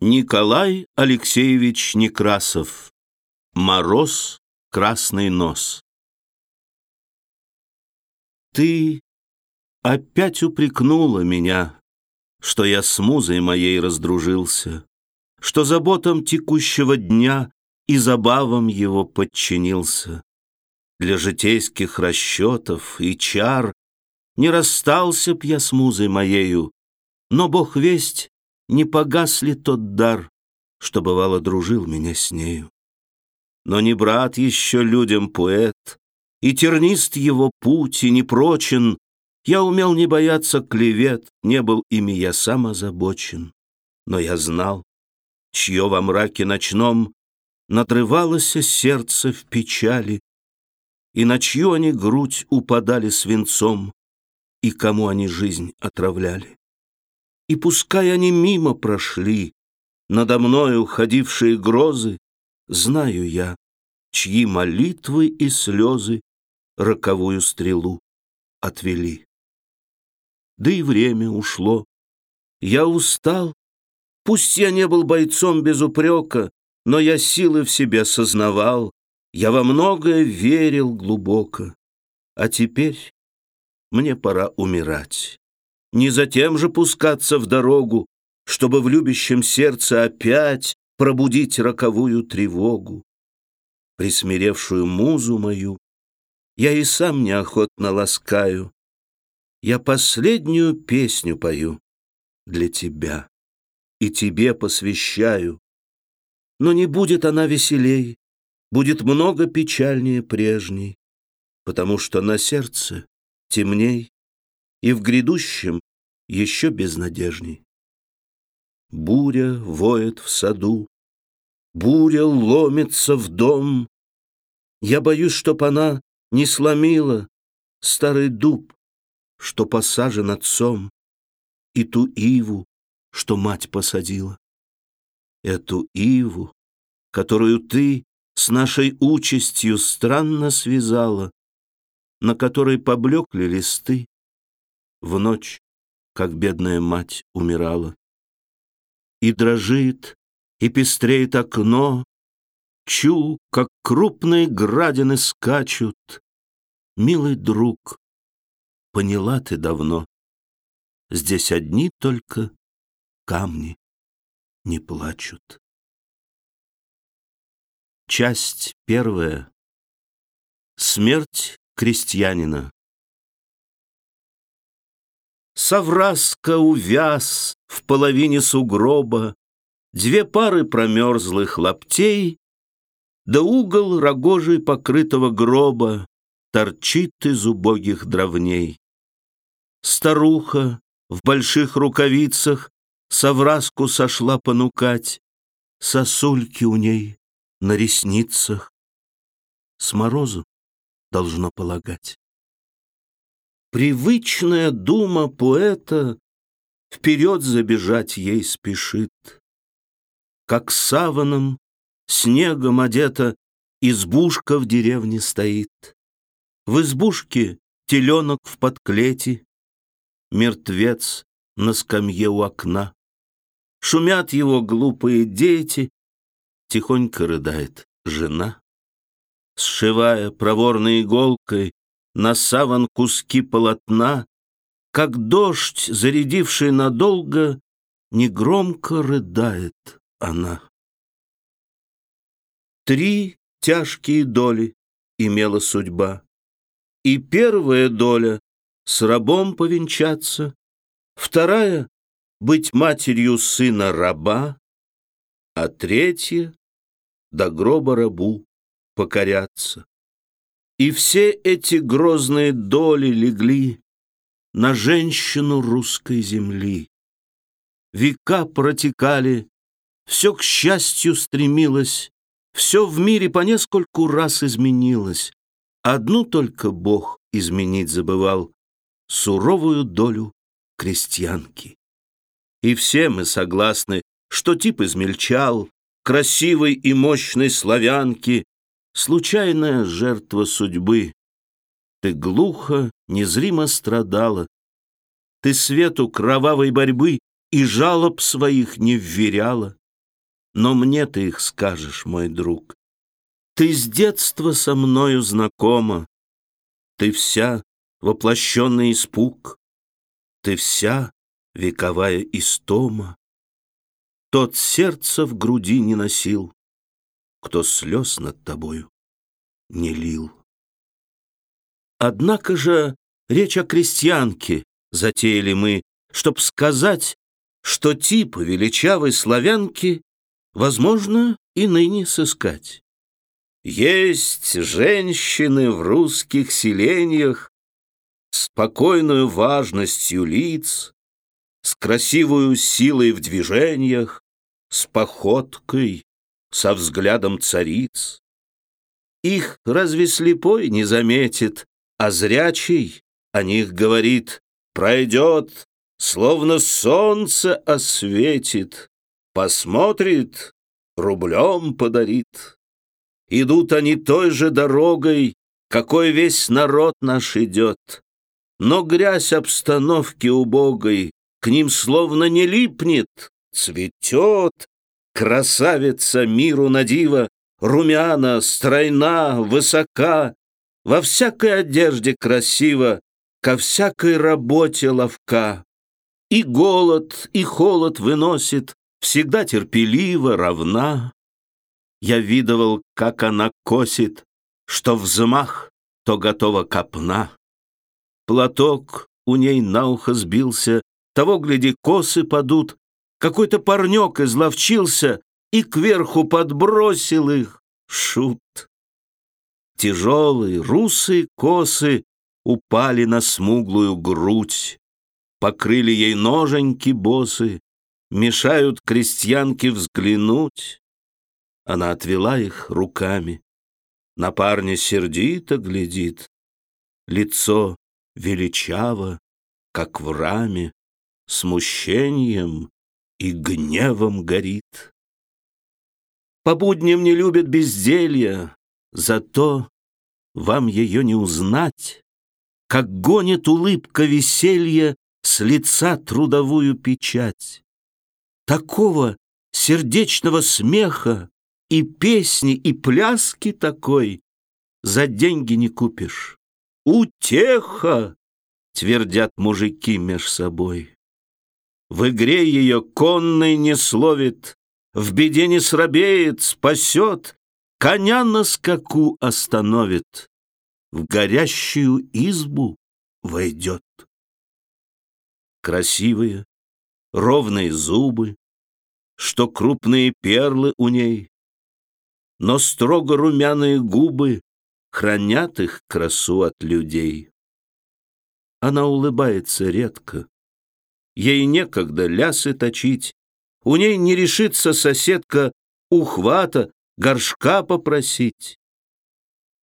Николай Алексеевич Некрасов Мороз, красный нос Ты опять упрекнула меня, Что я с музой моей раздружился, Что заботам текущего дня И забавам его подчинился. Для житейских расчетов и чар Не расстался б я с музой моею, Но Бог весть, не погас ли тот дар, Что бывало дружил меня с нею. Но не брат еще людям поэт, И тернист его путь, и не прочен. Я умел не бояться клевет, Не был ими я сам озабочен. Но я знал, чье во мраке ночном Надрывалось сердце в печали, И на чью они грудь упадали свинцом, И кому они жизнь отравляли. И пускай они мимо прошли, Надо мною ходившие грозы, Знаю я, чьи молитвы и слезы Роковую стрелу отвели. Да и время ушло. Я устал. Пусть я не был бойцом без упрека, Но я силы в себе сознавал, Я во многое верил глубоко. А теперь мне пора умирать. Не затем же пускаться в дорогу, Чтобы в любящем сердце опять пробудить роковую тревогу. Присмиревшую музу мою я и сам неохотно ласкаю. Я последнюю песню пою для тебя и тебе посвящаю. Но не будет она веселей, будет много печальнее прежней, потому что на сердце темней и в грядущем еще безнадежней. Буря воет в саду, буря ломится в дом. Я боюсь, чтоб она не сломила старый дуб, что посажен отцом, и ту иву, что мать посадила. Эту иву, которую ты с нашей участью странно связала, на которой поблекли листы, в ночь, как бедная мать умирала и дрожит, и пестреет окно. Чу, как крупные градины скачут. Милый друг, поняла ты давно, Здесь одни только камни не плачут. Часть первая. Смерть крестьянина. Савраска увяз в половине сугроба, Две пары промерзлых лаптей, Да угол рогожей покрытого гроба Торчит из убогих дровней. Старуха в больших рукавицах Савраску сошла понукать, Сосульки у ней на ресницах. С морозу должно полагать. Привычная дума поэта Вперед забежать ей спешит. Как саваном, снегом одета, Избушка в деревне стоит. В избушке теленок в подклете, Мертвец на скамье у окна. Шумят его глупые дети, Тихонько рыдает жена. Сшивая проворной иголкой на саван куски полотна, как дождь, зарядивший надолго, негромко рыдает она. Три тяжкие доли имела судьба, и первая доля с рабом повенчаться, вторая — быть матерью сына раба, а третья — до гроба рабу покоряться. И все эти грозные доли легли на женщину русской земли. Века протекали, все к счастью стремилось, все в мире по нескольку раз изменилось. Одну только Бог изменить забывал — суровую долю крестьянки. И все мы согласны, что тип измельчал, красивой и мощной славянки случайная жертва судьбы. Ты глухо, незримо страдала. Ты свету кровавой борьбы и жалоб своих не вверяла. но мне ты их скажешь, мой друг. Ты с детства со мною знакома, ты вся воплощенный испуг, ты вся вековая истома. Тот сердце в груди не носил, кто слез над тобою не лил. Однако же речь о крестьянке затеяли мы, чтоб сказать, что тип величавой славянки возможно и ныне сыскать. Есть женщины в русских селениях спокойную важностью лиц, с красивую силой в движениях, с походкой, со взглядом цариц. Их разве слепой не заметит, а зрячий о них говорит, пройдет, словно солнце осветит, посмотрит, рублем подарит. Идут они той же дорогой, какой весь народ наш идет. Но грязь обстановки убогой к ним словно не липнет, цветет. Красавица миру надива, румяна, стройна, высока, во всякой одежде красиво, ко всякой работе ловка. И голод, и холод выносит, всегда терпеливо, равна. Я видывал, как она косит, что взмах, то готова копна. Платок у ней на ухо сбился, того, гляди, косы падут. Какой-то парнек изловчился и кверху подбросил их. Шут. Тяжелые русые косы упали на смуглую грудь, покрыли ей ноженьки босы, мешают крестьянке взглянуть. Она отвела их руками, на парня сердито глядит, лицо величаво, как в раме, смущением и гневом горит. По будням не любит безделья, зато вам ее не узнать, как гонит улыбка веселья с лица трудовую печать. Такого сердечного смеха и песни, и пляски такой за деньги не купишь. Утеха, твердят мужики меж собой. В игре ее конный не словит, в беде не срабеет, спасет, коня на скаку остановит, в горящую избу войдет. Красивые, ровные зубы, что крупные перлы у ней, но строго румяные губы хранят их красу от людей. Она улыбается редко, ей некогда лясы точить, у ней не решится соседка ухвата, горшка попросить.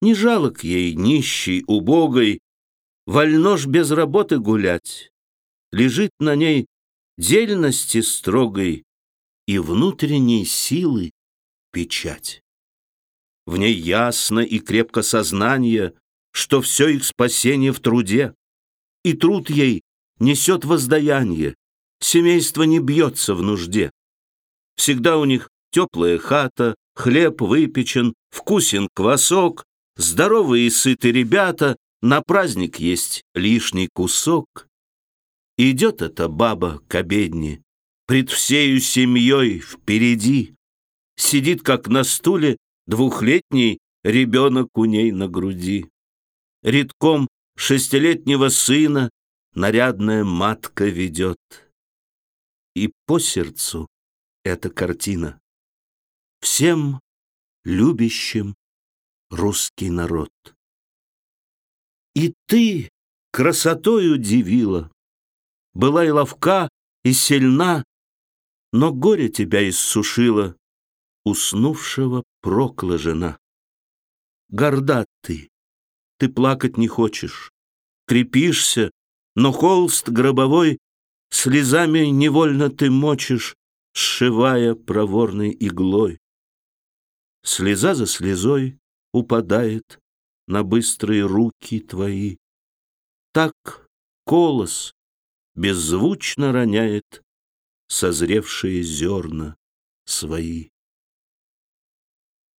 Не жалок ей, нищей, убогой, вольно ж без работы гулять. Лежит на ней дельности строгой и внутренней силы печать. В ней ясно и крепко сознание, что все их спасение в труде, и труд ей несет воздаяние, семейство не бьется в нужде. Всегда у них теплая хата, хлеб выпечен, вкусен квасок, здоровые и сыты ребята, на праздник есть лишний кусок. Идет эта баба к обедне, пред всею семьей впереди, сидит как на стуле двухлетний ребенок у ней на груди. Редком шестилетнего сына нарядная матка ведет. И по сердцу эта картина всем любящим русский народ. И ты красотой удивила, была и ловка, и сильна, но горе тебя иссушило, уснувшего прокла жена. Горда ты, ты плакать не хочешь, крепишься, но холст гробовой слезами невольно ты мочишь, сшивая проворной иглой. Слеза за слезой упадает на быстрые руки твои. Так колос беззвучно роняет созревшие зерна свои.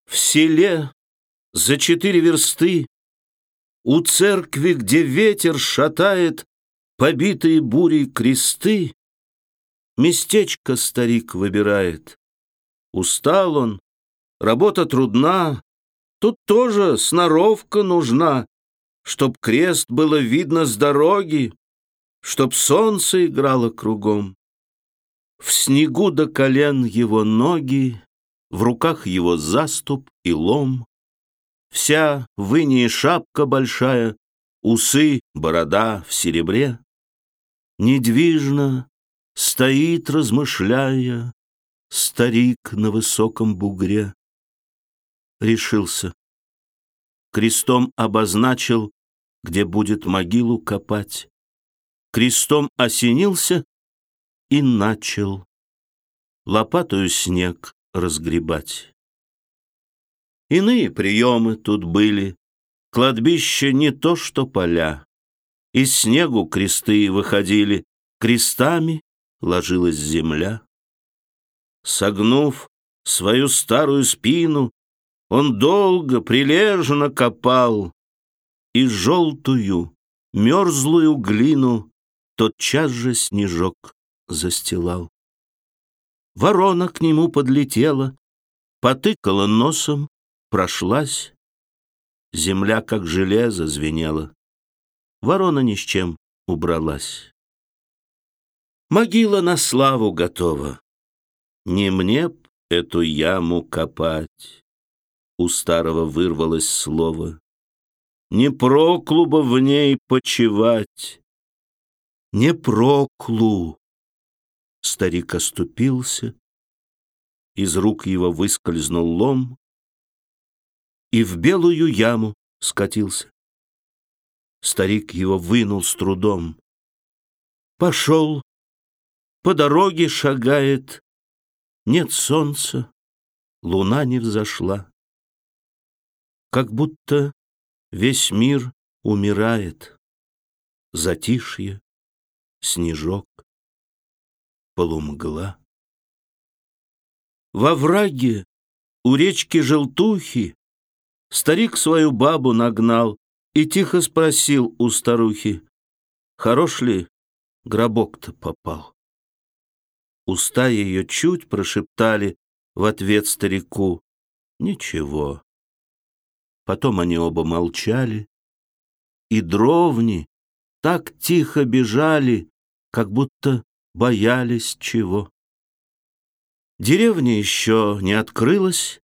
В селе за четыре версты У церкви, где ветер шатает Побитые бурей кресты, Местечко старик выбирает. Устал он, работа трудна, Тут тоже сноровка нужна, Чтоб крест было видно с дороги, Чтоб солнце играло кругом. В снегу до колен его ноги, В руках его заступ и лом. Вся в шапка большая, Усы, борода в серебре. Недвижно стоит, размышляя, Старик на высоком бугре. Решился. Крестом обозначил, где будет могилу копать. Крестом осенился и начал лопатою снег разгребать. Иные приемы тут были, кладбище не то что поля. Из снегу кресты выходили, крестами ложилась земля. Согнув свою старую спину, он долго, прилежно копал, и желтую, мерзлую глину тотчас же снежок застилал. Ворона к нему подлетела, потыкала носом, прошлась. Земля, как железо, звенела. Ворона ни с чем убралась. Могила на славу готова. Не мне б эту яму копать. У старого вырвалось слово. Не проклуба в ней почевать. Не проклу. Старик оступился, из рук его выскользнул лом и в белую яму скатился. Старик его вынул с трудом. Пошел, по дороге шагает, нет солнца, луна не взошла. Как будто весь мир умирает, затишье, снежок полумгла. Во враге у речки Желтухи Старик свою бабу нагнал И тихо спросил у старухи, Хорош ли гробок-то попал? Уста ее чуть прошептали В ответ старику Ничего. Потом они оба молчали, И дровни так тихо бежали, Как будто боялись чего. Деревня еще не открылась,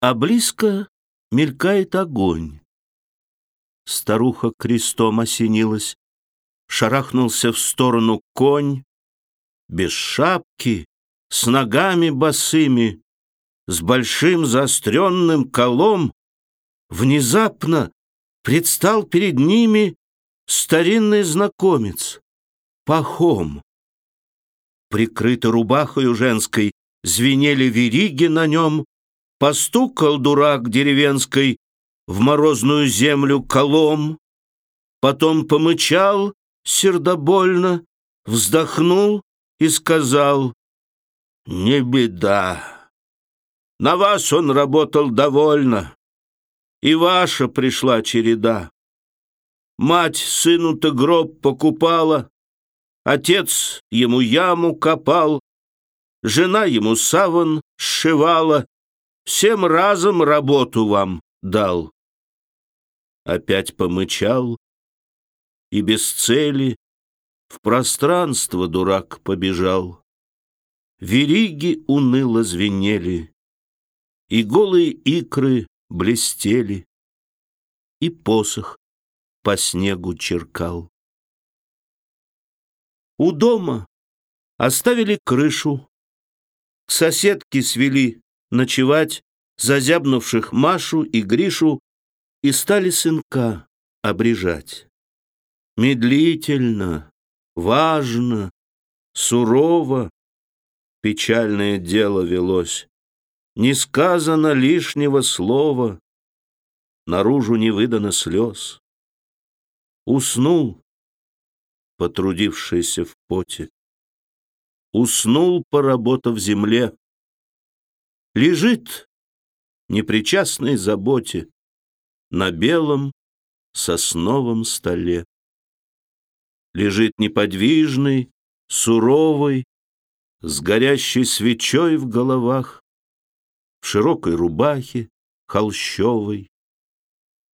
а близко мелькает огонь. Старуха крестом осенилась, шарахнулся в сторону конь, без шапки, с ногами босыми, с большим заостренным колом, внезапно предстал перед ними старинный знакомец, Пахом. Прикрыто рубахою женской, звенели вериги на нем, Постукал дурак деревенской в морозную землю колом, Потом помычал сердобольно, вздохнул и сказал, «Не беда, на вас он работал довольно, и ваша пришла череда. Мать сыну-то гроб покупала, Отец ему яму копал, жена ему саван сшивала, всем разом работу вам дал. Опять помычал, и без цели в пространство дурак побежал. Вериги уныло звенели, и голые икры блестели, и посох по снегу черкал. У дома оставили крышу. К соседке свели ночевать зазябнувших Машу и Гришу и стали сынка обрежать. Медлительно, важно, сурово печальное дело велось. Не сказано лишнего слова, наружу не выдано слез. Уснул потрудившийся в поте. Уснул, поработав земле. Лежит непричастной заботе, на белом сосновом столе. Лежит неподвижный, суровый, с горящей свечой в головах, в широкой рубахе холщовой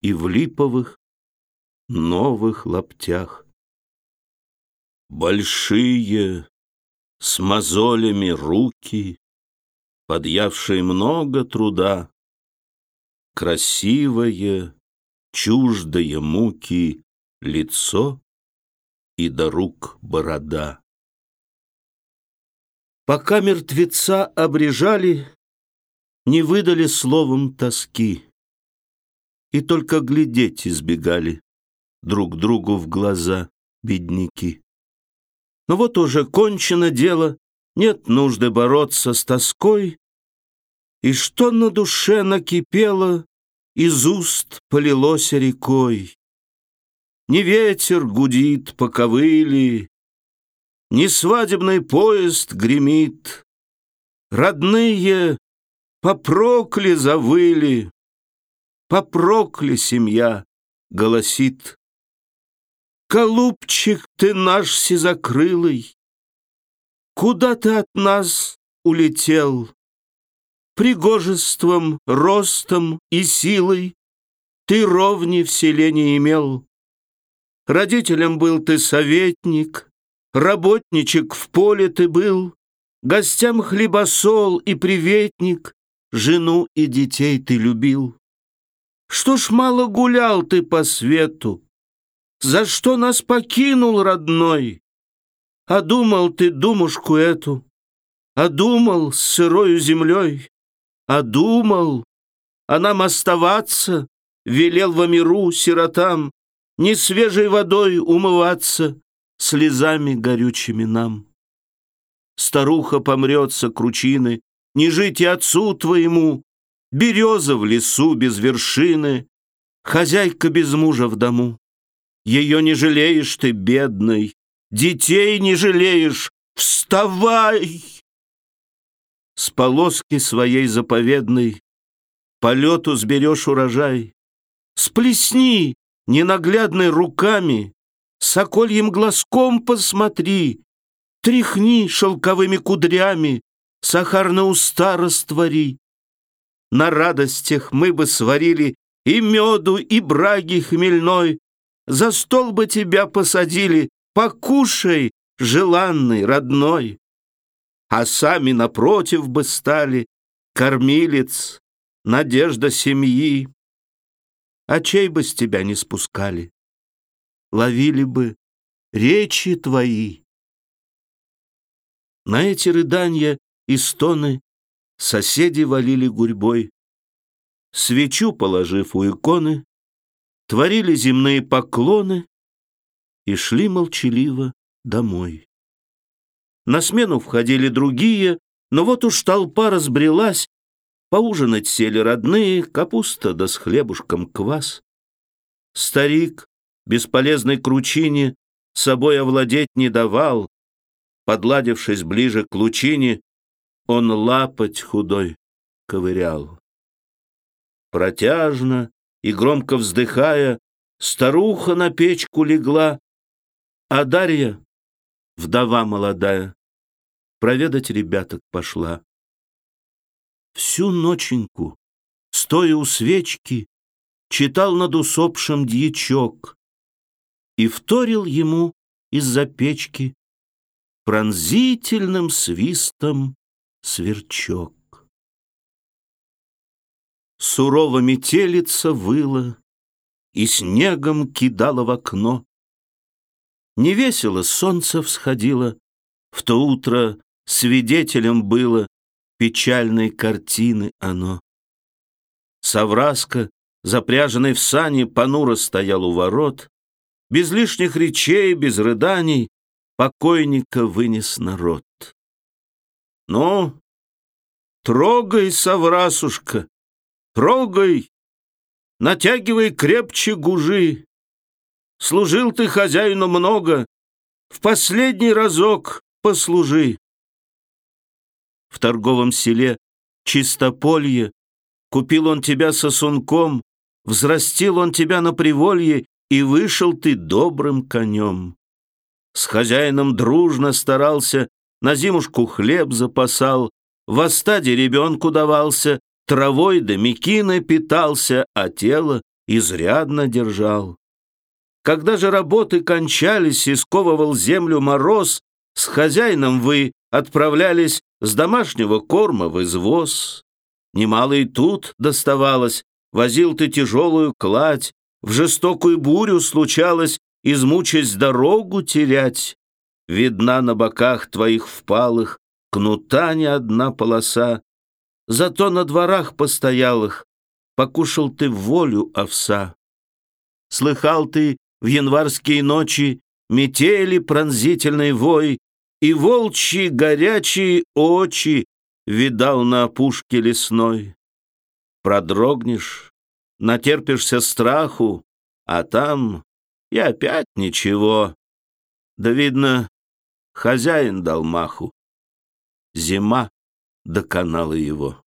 и в липовых новых лаптях. Большие, с мозолями руки, подъявшие много труда, красивое, чуждое муки лицо и до рук борода. Пока мертвеца обрежали, не выдали словом тоски, и только глядеть избегали друг другу в глаза бедняки. Но вот уже кончено дело, нет нужды бороться с тоской, и что на душе накипело, из уст полилось рекой. Не ветер гудит по ковыли, Не свадебный поезд гремит. Родные попрокли завыли, Попрокли семья, голосит. Голубчик ты наш сизокрылый, Куда ты от нас улетел? Пригожеством, ростом и силой Ты ровни в селе не имел. Родителям был ты советник, Работничек в поле ты был, Гостям хлебосол и приветник, Жену и детей ты любил. Что ж мало гулял ты по свету? За что нас покинул родной? А думал ты думушку эту, А думал с сырою землей, а думал, а нам оставаться, велел во миру сиротам, не свежей водой умываться, слезами горючими нам. Старуха помрется кручины, не жить и отцу твоему, береза в лесу без вершины, хозяйка без мужа в дому. Ее не жалеешь ты, бедный, детей не жалеешь, вставай! С полоски своей заповедной Полету сберешь урожай. Сплесни ненаглядной руками, Сокольем глазком посмотри, Тряхни шелковыми кудрями, Сахар уста раствори. На радостях мы бы сварили И меду, и браги хмельной, За стол бы тебя посадили, Покушай, желанный, родной а сами напротив бы стали кормилец, надежда семьи. Очей бы с тебя не спускали, ловили бы речи твои. На эти рыдания и стоны соседи валили гурьбой. Свечу положив у иконы, творили земные поклоны и шли молчаливо домой. На смену входили другие, но вот уж толпа разбрелась. Поужинать сели родные, капуста да с хлебушком квас. Старик, бесполезной кручине, собой овладеть не давал. Подладившись ближе к лучине, он лапоть худой ковырял. Протяжно и громко вздыхая, старуха на печку легла, а Дарья, вдова молодая, проведать ребяток пошла. Всю ноченьку, стоя у свечки, читал над усопшим дьячок и вторил ему из-за печки пронзительным свистом сверчок. Сурово метелица выла и снегом кидала в окно. Невесело солнце всходило, в то утро свидетелем было печальной картины оно. Савраска, запряженный в сани, понуро стоял у ворот, без лишних речей, без рыданий, покойника вынес народ. Ну, трогай, Саврасушка, трогай, натягивай крепче гужи. Служил ты хозяину много, в последний разок послужи в торговом селе Чистополье Купил он тебя сосунком, взрастил он тебя на приволье, и вышел ты добрым конем. С хозяином дружно старался, на зимушку хлеб запасал, в стаде ребенку давался, травой да мекиной питался, а тело изрядно держал. Когда же работы кончались и сковывал землю мороз, с хозяином вы отправлялись с домашнего корма в извоз. Немало и тут доставалось, возил ты тяжелую кладь, в жестокую бурю случалось, измучаясь дорогу терять. Видна на боках твоих впалых кнута не одна полоса, Зато на дворах постоялых покушал ты волю овса. Слыхал ты в январские ночи метели пронзительный вой, И волчьи горячие очи видал на опушке лесной. Продрогнешь, натерпишься страху, а там и опять ничего. Да, видно, хозяин дал маху. Зима доконала его.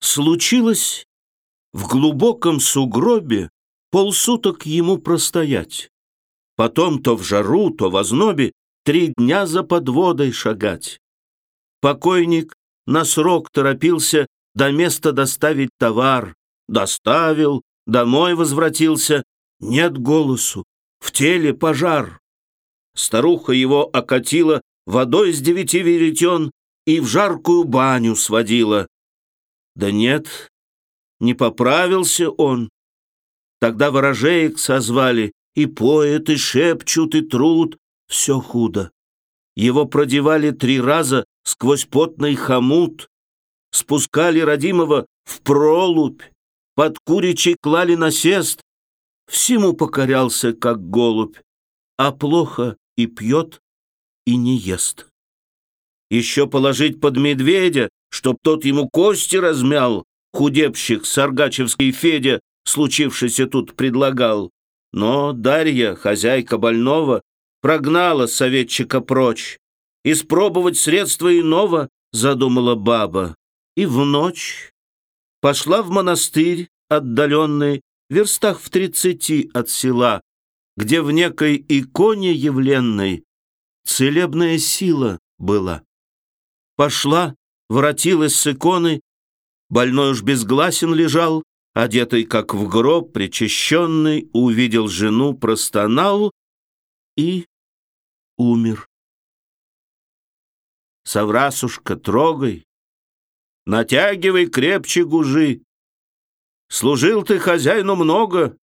Случилось в глубоком сугробе полсуток ему простоять. Потом то в жару, то в ознобе три дня за подводой шагать. Покойник на срок торопился до места доставить товар. Доставил, домой возвратился. Нет голосу, в теле пожар. Старуха его окатила водой с девяти веретен и в жаркую баню сводила. Да нет, не поправился он. Тогда ворожеек созвали, и поет, и шепчут, и труд. Все худо. Его продевали три раза сквозь потный хомут, спускали родимого в пролубь, под куричей клали насест. Всему покорялся, как голубь, а плохо и пьет, и не ест. Еще положить под медведя, чтоб тот ему кости размял, худебщик Саргачевский Федя, случившийся тут предлагал. Но Дарья, хозяйка больного, прогнала советчика прочь. Испробовать средства иного задумала баба. И в ночь пошла в монастырь отдаленный, в верстах в тридцати от села, где в некой иконе явленной целебная сила была. Пошла, воротилась с иконы, больной уж безгласен лежал, одетый как в гроб, причащенный, увидел жену, простонал и умер. Саврасушка, трогай, натягивай крепче гужи. Служил ты хозяину много,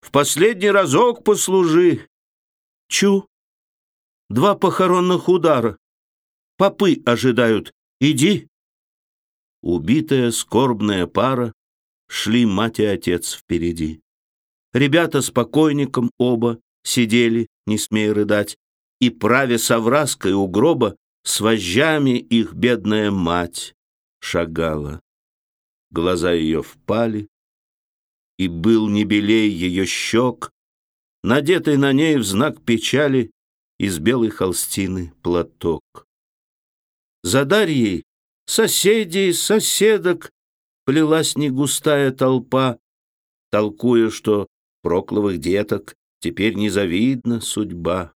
в последний разок послужи. Чу, два похоронных удара. Попы ожидают. Иди!» Убитая скорбная пара шли мать и отец впереди. Ребята с покойником оба сидели, не смея рыдать, и праве совраской у гроба с вожжами их бедная мать шагала. Глаза ее впали, и был не белей ее щек, надетый на ней в знак печали из белой холстины платок. За Дарьей соседей, соседок плелась негустая толпа, толкуя, что прокловых деток теперь незавидна судьба,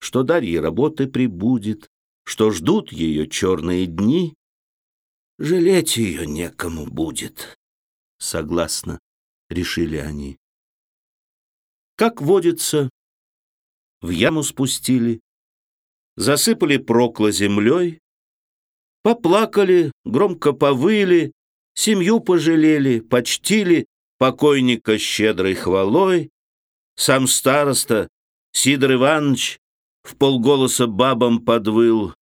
что Дарье работы прибудет, что ждут ее черные дни. Жалеть ее некому будет, согласно решили они. Как водится, в яму спустили, засыпали прокло землей, Поплакали, громко повыли, семью пожалели, почтили покойника щедрой хвалой. Сам староста Сидор Иванович в полголоса бабам подвыл.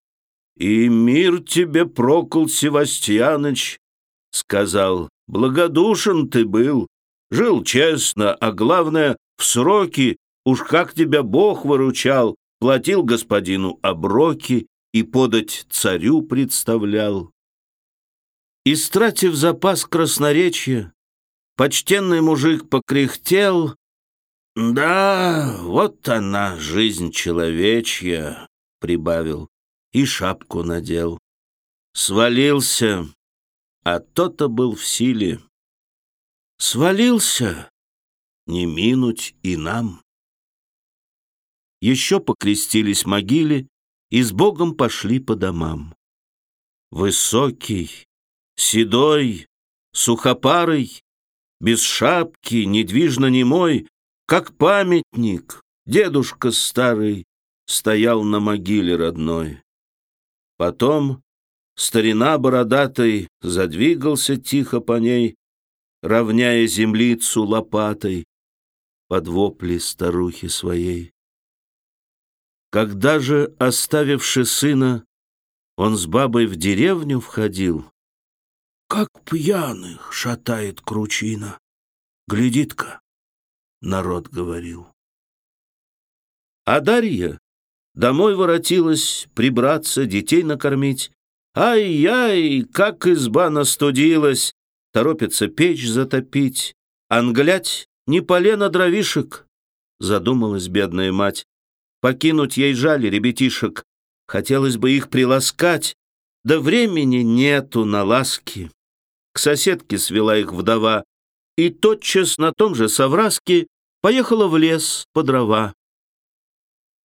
«И мир тебе, Прокол Севастьяныч!» — сказал. «Благодушен ты был, жил честно, а главное, в сроки, уж как тебя Бог выручал, платил господину оброки, и подать царю представлял. Истратив запас красноречия, почтенный мужик покряхтел. «Да, вот она, жизнь человечья», — прибавил, и шапку надел. Свалился, а то-то был в силе. Свалился, не минуть и нам. Еще покрестились могиле и с Богом пошли по домам. Высокий, седой, сухопарый, без шапки, недвижно немой, как памятник, дедушка старый стоял на могиле родной. Потом старина бородатый задвигался тихо по ней, равняя землицу лопатой под вопли старухи своей. Когда же, оставивши сына, он с бабой в деревню входил, как пьяных шатает кручина. Глядит-ка, народ говорил. А Дарья домой воротилась прибраться, детей накормить. Ай-яй, как изба настудилась, торопится печь затопить. Англять не полено дровишек, задумалась бедная мать. Покинуть ей жаль ребятишек, хотелось бы их приласкать, да времени нету на ласки. Соседке свела их вдова, и тотчас на том же совраске поехала в лес по дрова.